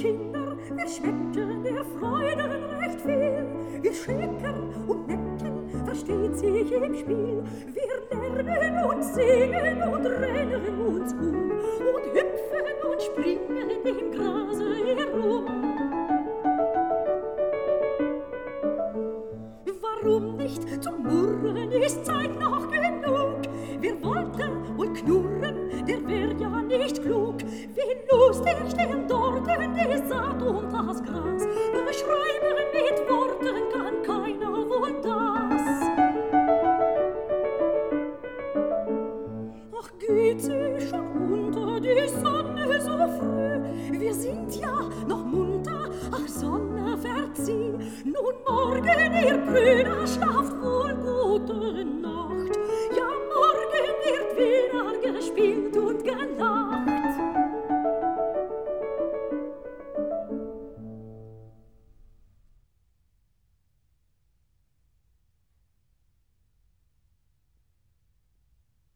Kinder, wir schmecken der Freuden recht viel. Wir schicken und necken, versteht sich im Spiel. Wir lernen und singen und rennen uns um und hüpfen und springen im Grase herum. Warum nicht zum Murren ist Zeit noch genug? Wir wollten wohl knurren, der wär ja nicht klug. Wie lustig stehen dort Ach geht sie schon unter die Sonne so früh? Wir sind ja noch munter Ach Sonne verzieh Nun morgen ihr Brüder schlaft wohl gute Nacht.